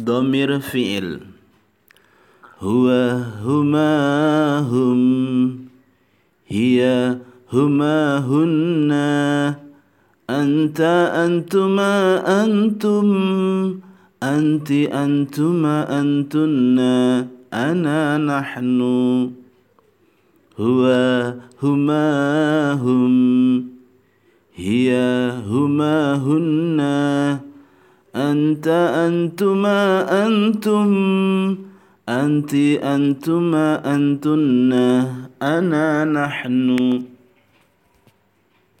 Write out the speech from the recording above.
ضمير فعل. هو هما هم هي هما هن أنت أنتما أنتم أنت أنتما أنتن. أنا نحن. هو هما هم هي هما هن أنت أنتما أنتم أنت أنتما أنتن أنا نحن.